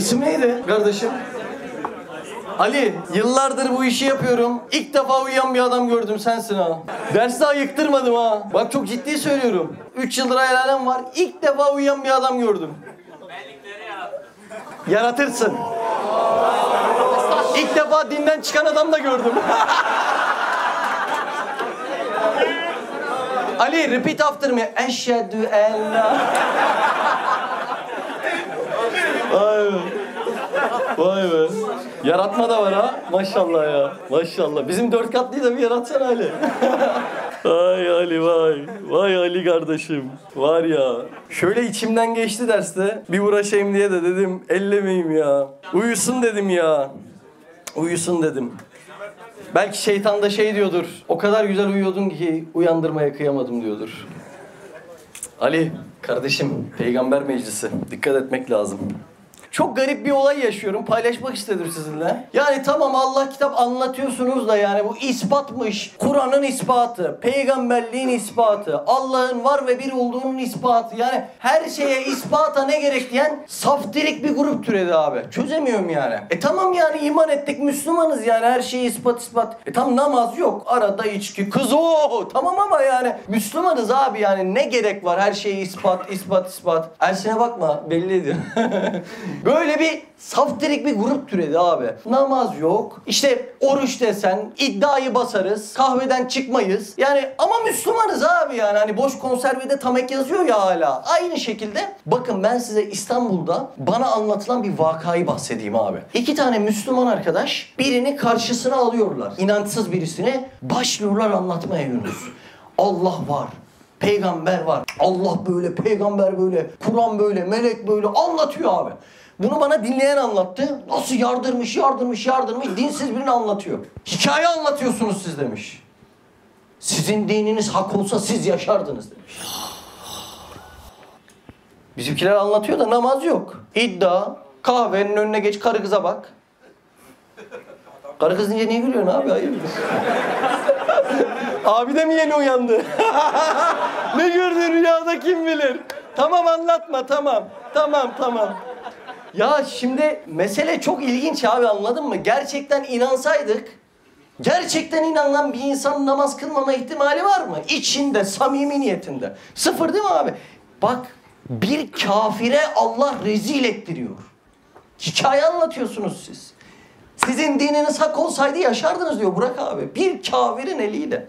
İsim neydi kardeşim? Ali, yıllardır bu işi yapıyorum. İlk defa uyuyan bir adam gördüm sensin ha. Dersi ayıktırmadım ha. Bak çok ciddi söylüyorum. 3 yıldır hayalem var. İlk defa uyuyan bir adam gördüm. Yaratırsın. İlk defa dinden çıkan adam da gördüm. Ali repeat after me. Eşhedü en. Vay be. Vay be. Yaratma da var ha. Maşallah ya. Maşallah. Bizim dört katlıyı da bir yaratsana Ali. Vay Ali vay. Vay Ali kardeşim. Var ya. Şöyle içimden geçti derste. Bir uğraşayım diye de dedim ellemeyeyim ya. Uyusun dedim ya. Uyusun dedim. Belki şeytan da şey diyordur. O kadar güzel uyuyordun ki uyandırmaya kıyamadım diyordur. Ali kardeşim peygamber meclisi dikkat etmek lazım. Çok garip bir olay yaşıyorum. Paylaşmak istedim sizinle. Yani tamam Allah kitap anlatıyorsunuz da yani bu ispatmış. Kur'an'ın ispatı, peygamberliğin ispatı, Allah'ın var ve bir olduğunun ispatı. Yani her şeye ispata ne gerek diyen saftirik bir grup türedi abi. Çözemiyorum yani. E tamam yani iman ettik Müslümanız yani her şeyi ispat ispat. E tam namaz yok. Arada içki, kız o. Tamam ama yani Müslümanız abi yani ne gerek var her şeyi ispat ispat ispat. Ersin'e bakma belli ediyor. Böyle bir saftirik bir grup türedi abi. Namaz yok. İşte oruç desen iddiayı basarız. Kahveden çıkmayız. Yani ama Müslümanız abi yani. Hani boş konservede tamek yazıyor ya hala. Aynı şekilde bakın ben size İstanbul'da bana anlatılan bir vakayı bahsedeyim abi. İki tane Müslüman arkadaş birini karşısına alıyorlar. İnançsız birisini başlıyorlar anlatmaya Yunus. Allah var. Peygamber var. Allah böyle, peygamber böyle, Kur'an böyle, melek böyle anlatıyor abi. Bunu bana dinleyen anlattı. Nasıl yardırmış, yardırmış, yardırmış. Dinsiz birini anlatıyor. Hikaye anlatıyorsunuz siz demiş. Sizin dininiz hak olsa siz yaşardınız demiş. Bizimkiler anlatıyor da namaz yok. İddia, kahvenin önüne geç karı kıza bak. Karı kız deyince niye gülüyorsun abi? Hayırdır? abi de mi yeni uyandı? ne gördün rüyada kim bilir? Tamam anlatma tamam. Tamam tamam. Ya şimdi mesele çok ilginç abi anladın mı? Gerçekten inansaydık, gerçekten inanan bir insanın namaz kılmama ihtimali var mı? İçinde, samimi niyetinde. Sıfır değil mi abi? Bak bir kafire Allah rezil ettiriyor. Hikaye anlatıyorsunuz siz. Sizin dininiz hak olsaydı yaşardınız diyor Burak abi. Bir kafirin eliyle.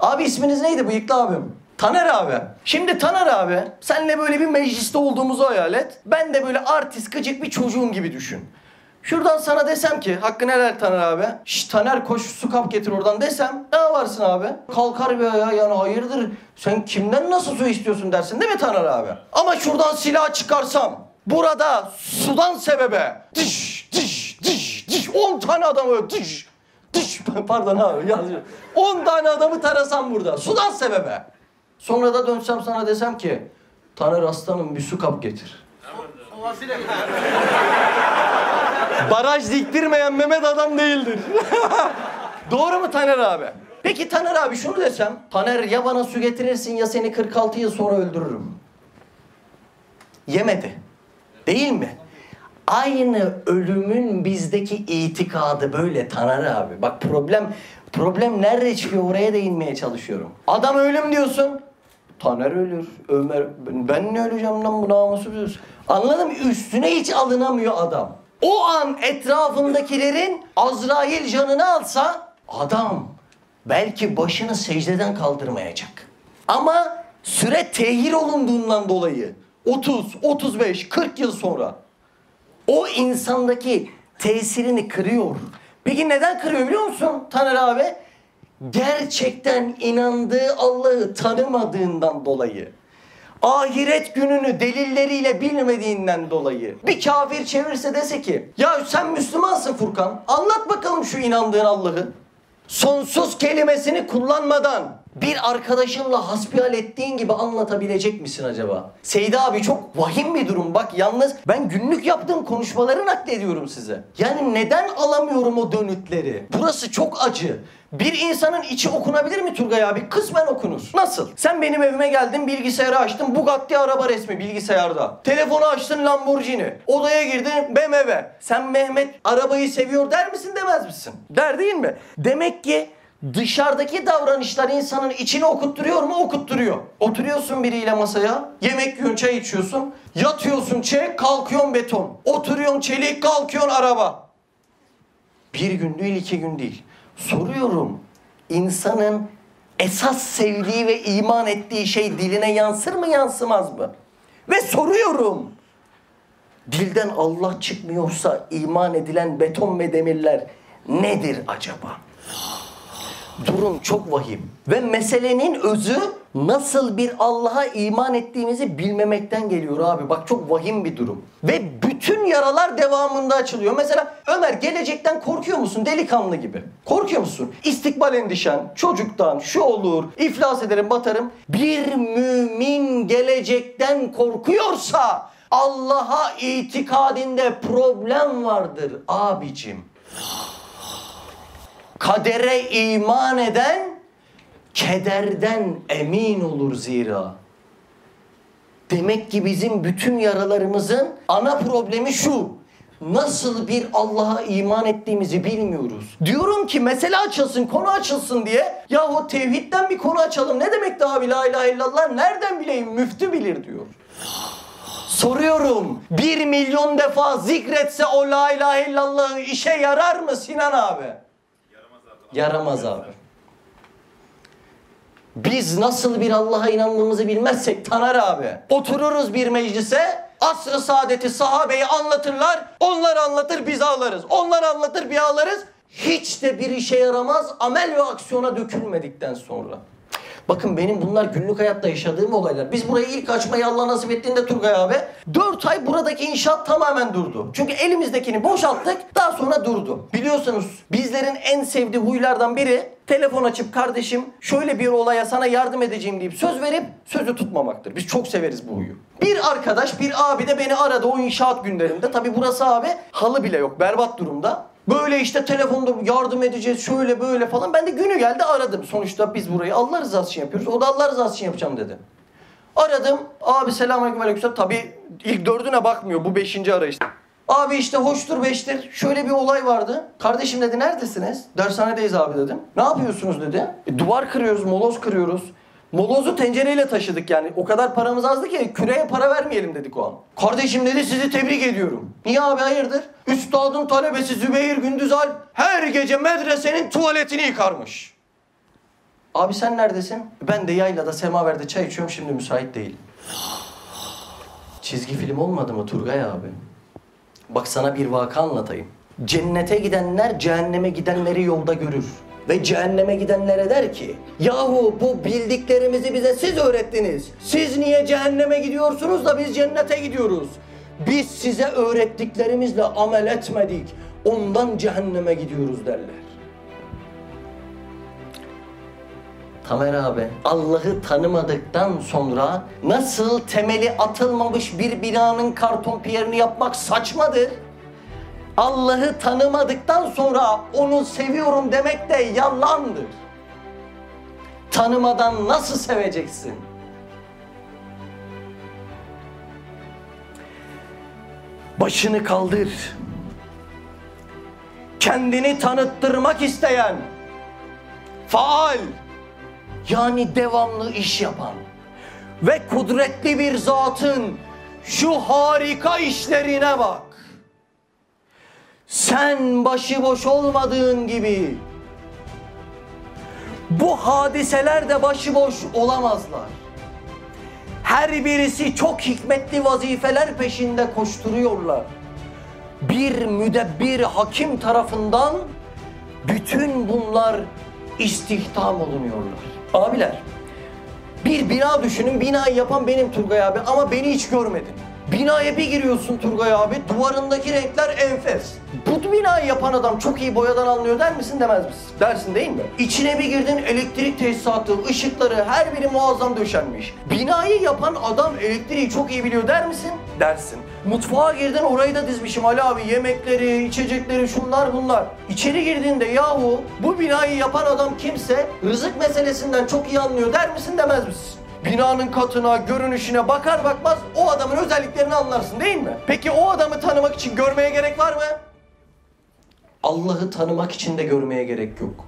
Abi isminiz neydi bıyıklı abim? Taner abi. Şimdi Taner abi senle böyle bir mecliste olduğumuzu hayal et. Ben de böyle artist gıcık bir çocuğum gibi düşün. Şuradan sana desem ki hakkını helal Taner abi. Şş Taner koş su kap getir oradan desem ne varsın abi? Kalkar bir ayağa yani hayırdır sen kimden nasıl su istiyorsun dersin değil mi Taner abi? Ama şuradan silah çıkarsam burada sudan sebebe diş diş diş diş 10 tane adam öyle diş diş pardon abi yazıyor. 10 tane adamı tarasam burada sudan sebebe. Sonra da dönsem sana desem ki Taner aslanım bir su kap getir. Baraj diktirmeyen Mehmet adam değildir. Doğru mu Taner abi? Peki Taner abi şunu desem. Taner ya bana su getirirsin ya seni 46 yıl sonra öldürürüm. Yemedi. Değil mi? Aynı ölümün bizdeki itikadı böyle Taner abi. Bak problem problem nerede çıkıyor oraya değinmeye çalışıyorum. Adam ölüm diyorsun. Taner ölür. Ömer ben ne öleceğim lan bu namusu diyorsun. Anladın mı? Üstüne hiç alınamıyor adam. O an etrafındakilerin Azrail canını alsa adam belki başını secdeden kaldırmayacak. Ama süre tehir olunduğundan dolayı 30, 35, 40 yıl sonra o insandaki tesirini kırıyor. Peki neden kırıyor biliyor musun Taner abi? Gerçekten inandığı Allah'ı tanımadığından dolayı. Ahiret gününü delilleriyle bilmediğinden dolayı. Bir kafir çevirse dese ki ya sen Müslümansın Furkan anlat bakalım şu inandığın Allah'ı. Sonsuz kelimesini kullanmadan bir arkadaşınla hasbihal ettiğin gibi anlatabilecek misin acaba? Seydi abi çok vahim bir durum. Bak yalnız ben günlük yaptığım konuşmaları naklediyorum size. Yani neden alamıyorum o dönütleri? Burası çok acı. Bir insanın içi okunabilir mi Turgay abi? Kısmen okunur. Nasıl? Sen benim evime geldin, bilgisayarı açtın, Bugatti araba resmi bilgisayarda. Telefonu açtın Lamborghini. Odaya girdin BMW. Sen Mehmet arabayı seviyor der misin demez misin? Der değil mi? Demek ki Dışarıdaki davranışlar insanın içini okutturuyor mu? Okutturuyor. Oturuyorsun biriyle masaya, yemek yiyorsun, çay içiyorsun. Yatıyorsun çek, kalkıyorsun beton. Oturuyorsun çelik, kalkıyorsun araba. Bir gün değil, iki gün değil. Soruyorum, insanın esas sevdiği ve iman ettiği şey diline yansır mı yansımaz mı? Ve soruyorum, dilden Allah çıkmıyorsa iman edilen beton ve demirler nedir acaba? Durum çok vahim. Ve meselenin özü nasıl bir Allah'a iman ettiğimizi bilmemekten geliyor abi. Bak çok vahim bir durum. Ve bütün yaralar devamında açılıyor. Mesela Ömer gelecekten korkuyor musun delikanlı gibi? Korkuyor musun? İstikbal endişen, çocuktan, şu olur, iflas ederim, batarım. Bir mümin gelecekten korkuyorsa Allah'a itikadinde problem vardır abicim kadere iman eden kederden emin olur zira. Demek ki bizim bütün yaralarımızın ana problemi şu. Nasıl bir Allah'a iman ettiğimizi bilmiyoruz. Diyorum ki mesele açılsın, konu açılsın diye. Yahu tevhidden bir konu açalım. Ne demek daha la ilahe illallah? Nereden bileyim? Müftü bilir diyor. Soruyorum. Bir milyon defa zikretse o la ilahe illallah işe yarar mı Sinan abi? Yaramaz abi. Biz nasıl bir Allah'a inandığımızı bilmezsek Taner abi. Otururuz bir meclise, asr-ı saadeti sahabeyi anlatırlar. Onlar anlatır biz ağlarız. Onlar anlatır biz ağlarız. Hiç de bir işe yaramaz amel ve aksiyona dökülmedikten sonra. Bakın benim bunlar günlük hayatta yaşadığım olaylar. Biz burayı ilk açmayı Allah nasip ettiğinde Turgay abi 4 ay buradaki inşaat tamamen durdu. Çünkü elimizdekini boşalttık daha sonra durdu. Biliyorsunuz bizlerin en sevdiği huylardan biri telefon açıp kardeşim şöyle bir olaya sana yardım edeceğim deyip söz verip sözü tutmamaktır. Biz çok severiz bu huyu. Bir arkadaş bir abi de beni aradı o inşaat günlerinde. Tabi burası abi halı bile yok berbat durumda. Böyle işte telefonda yardım edeceğiz şöyle böyle falan. Ben de günü geldi aradım. Sonuçta biz burayı Allah rızası için yapıyoruz. O da Allah rızası için yapacağım dedi. Aradım. Abi selamünaleyküm aleyküm. Tabii ilk dördüne bakmıyor. Bu beşinci arayış. Abi işte hoştur beştir. Şöyle bir olay vardı. Kardeşim dedi neredesiniz? Dershanedeyiz abi dedim. Ne yapıyorsunuz dedi. E, duvar kırıyoruz, moloz kırıyoruz. Molozu tencereyle taşıdık yani. O kadar paramız azdı ki küreye para vermeyelim dedik o an. Kardeşim dedi sizi tebrik ediyorum. Niye abi hayırdır? Üstadın talebesi Zübeyir Gündüzal her gece medresenin tuvaletini yıkarmış. Abi sen neredesin? Ben de yaylada semaverde çay içiyorum şimdi müsait değil. Çizgi film olmadı mı Turgay abi? Bak sana bir vaka anlatayım. Cennete gidenler cehenneme gidenleri yolda görür. Ve cehenneme gidenlere der ki Yahu bu bildiklerimizi bize siz öğrettiniz. Siz niye cehenneme gidiyorsunuz da biz cennete gidiyoruz. Biz size öğrettiklerimizle amel etmedik. Ondan cehenneme gidiyoruz derler. Tamer abi Allah'ı tanımadıktan sonra nasıl temeli atılmamış bir binanın karton piyerini yapmak saçmadır. Allah'ı tanımadıktan sonra onu seviyorum demek de yalandır. Tanımadan nasıl seveceksin? Başını kaldır. Kendini tanıttırmak isteyen, faal, yani devamlı iş yapan ve kudretli bir zatın şu harika işlerine bak. Sen başıboş olmadığın gibi bu hadiseler de başıboş olamazlar. Her birisi çok hikmetli vazifeler peşinde koşturuyorlar. Bir müdebbir hakim tarafından bütün bunlar istihdam olunuyorlar. Abiler, bir bina düşünün, binayı yapan benim Turgay abi ama beni hiç görmedin. Binaya bir giriyorsun Turgay abi, duvarındaki renkler enfes. Bu binayı yapan adam çok iyi boyadan anlıyor der misin demez misin? Dersin değil mi? İçine bir girdin elektrik tesisatı, ışıkları her biri muazzam döşenmiş. Binayı yapan adam elektriği çok iyi biliyor der misin? Dersin. Mutfağa girdin orayı da dizmişim Ali abi. Yemekleri, içecekleri şunlar bunlar. İçeri girdiğinde yahu bu binayı yapan adam kimse rızık meselesinden çok iyi anlıyor der misin demez misin? Binanın katına, görünüşüne bakar bakmaz o adamın özelliklerini anlarsın değil mi? Peki o adamı tanımak için görmeye gerek var mı? Allah'ı tanımak için de görmeye gerek yok.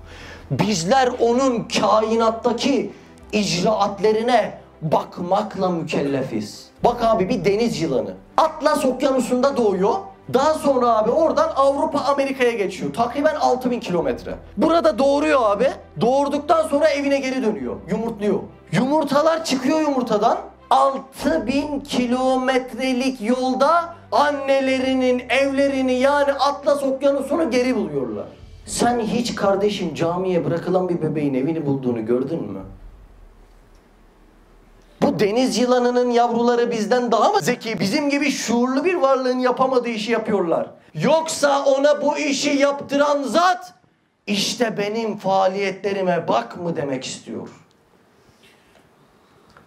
Bizler onun kainattaki icraatlerine bakmakla mükellefiz. Bak abi bir deniz yılanı. Atlas okyanusunda doğuyor. Daha sonra abi oradan Avrupa Amerika'ya geçiyor. Takriben 6000 kilometre. Burada doğuruyor abi. Doğurduktan sonra evine geri dönüyor. Yumurtluyor. Yumurtalar çıkıyor yumurtadan. 6000 kilometrelik yolda annelerinin evlerini yani Atlas Okyanusu'nu geri buluyorlar. Sen hiç kardeşim camiye bırakılan bir bebeğin evini bulduğunu gördün mü? Deniz yılanının yavruları bizden daha mı zeki? Bizim gibi şuurlu bir varlığın yapamadığı işi yapıyorlar. Yoksa ona bu işi yaptıran zat işte benim faaliyetlerime bak mı demek istiyor.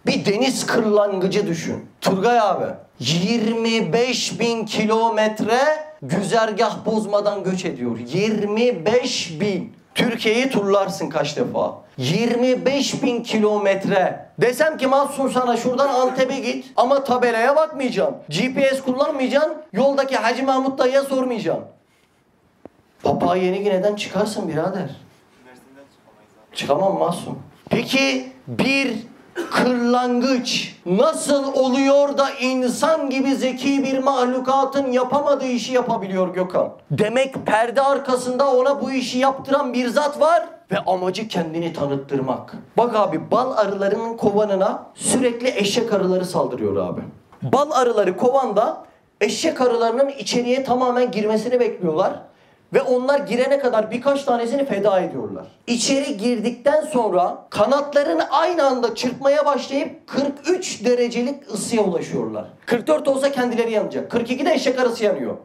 Bir deniz kırlangıcı düşün. Turgay abi 25 bin kilometre güzergah bozmadan göç ediyor. 25 bin. Türkiye'yi turlarsın kaç defa? 25 bin kilometre. Desem ki Mahsun sana şuradan Antep'e git ama tabelaya bakmayacaksın. GPS kullanmayacaksın. Yoldaki Hacı Mahmut dayıya sormayacaksın. Papağan yeni neden çıkarsın birader? Çıkamam Mahsun. Peki bir kırlangıç nasıl oluyor da insan gibi zeki bir mahlukatın yapamadığı işi yapabiliyor Gökhan? Demek perde arkasında ona bu işi yaptıran bir zat var ve amacı kendini tanıttırmak. Bak abi bal arılarının kovanına sürekli eşek arıları saldırıyor abi. Bal arıları kovanda eşek arılarının içeriye tamamen girmesini bekliyorlar. Ve onlar girene kadar birkaç tanesini feda ediyorlar. İçeri girdikten sonra kanatlarını aynı anda çırpmaya başlayıp 43 derecelik ısıya ulaşıyorlar. 44 olsa kendileri yanacak. 42'de eşek arısı yanıyor.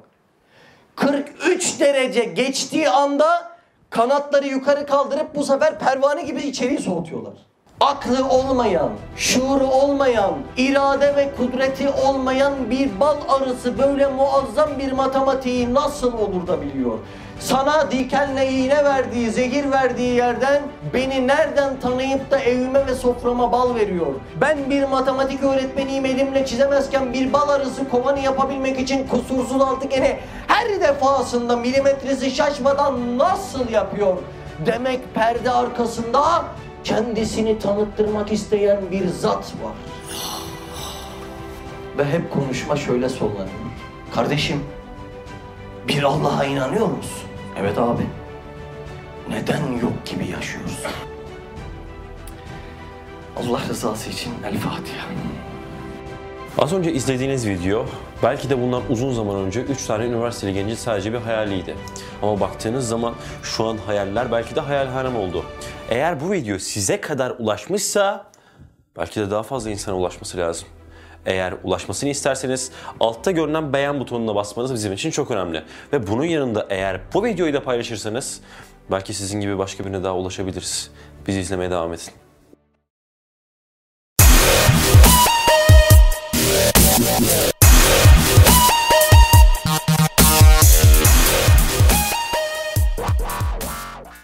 43 derece geçtiği anda kanatları yukarı kaldırıp bu sefer pervane gibi içeriği soğutuyorlar. Aklı olmayan, şuuru olmayan, irade ve kudreti olmayan bir bal arısı böyle muazzam bir matematiği nasıl olur da biliyor? Sana dikenle iğne verdiği, zehir verdiği yerden beni nereden tanıyıp da evime ve soframa bal veriyor? Ben bir matematik öğretmeniyim elimle çizemezken bir bal arısı kovanı yapabilmek için kusursuz altıgeni her defasında milimetresi şaşmadan nasıl yapıyor? Demek perde arkasında kendisini tanıttırmak isteyen bir zat var. Ve hep konuşma şöyle sonlanıyor. Kardeşim, bir Allah'a inanıyor musun? Evet abi. Neden yok gibi yaşıyorsun? Allah rızası için El Fatiha. Az önce izlediğiniz video belki de bundan uzun zaman önce 3 tane üniversiteli gencin sadece bir hayaliydi. Ama baktığınız zaman şu an hayaller belki de hayalhanem oldu. Eğer bu video size kadar ulaşmışsa belki de daha fazla insana ulaşması lazım. Eğer ulaşmasını isterseniz altta görünen beğen butonuna basmanız bizim için çok önemli. Ve bunun yanında eğer bu videoyu da paylaşırsanız belki sizin gibi başka birine daha ulaşabiliriz. Bizi izlemeye devam edin.